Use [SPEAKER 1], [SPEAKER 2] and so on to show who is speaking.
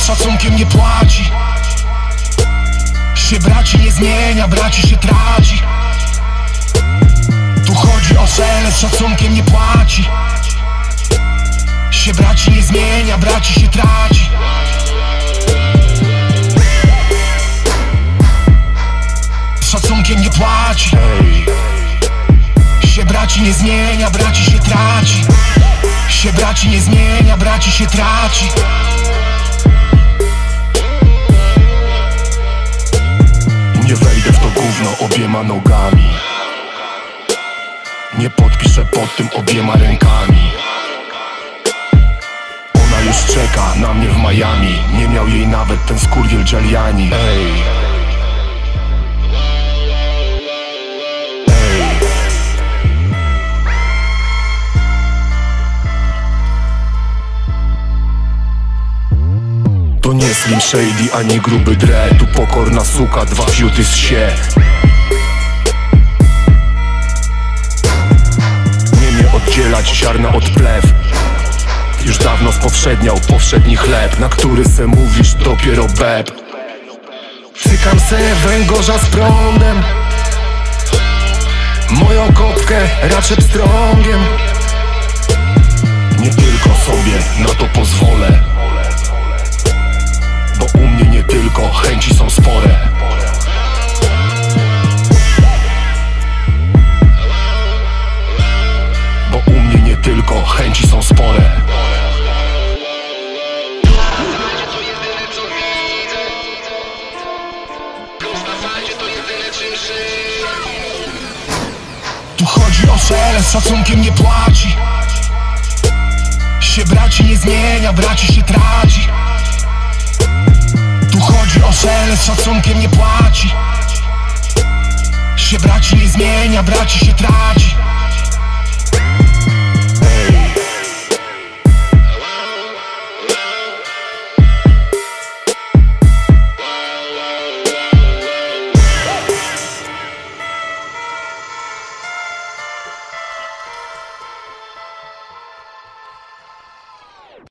[SPEAKER 1] z szacunkiem nie płaci. Się braci nie zmienia, braci się traci Tu chodzi o cele, z szacunkiem nie płaci. Się braci nie zmienia, braci się traci Z szacunkiem nie płaci. Się braci nie zmienia, braci się traci Się braci nie zmienia, braci się traci obiema nogami. Nie podpiszę pod tym obiema rękami. Ona już czeka na mnie w Miami. Nie miał jej nawet ten skurwiel Giuliani. Ej nie Slim Shady ani gruby dre Tu pokorna suka, dwa fiuty z sie. Nie mnie oddzielać ziarna od plew. Już dawno spowszedniał powszedni chleb Na który se mówisz dopiero beb. Cykam se węgorza z prądem. Moją kopkę raczej pstrągiem chęci są spore. Bo u mnie nie tylko chęci są spore. Tu chodzi o z szacunkiem nie płaci. Się braci nie zmienia, braci się traci chodzi szacunkiem nie płaci? Się braci nie zmienia, braci się traci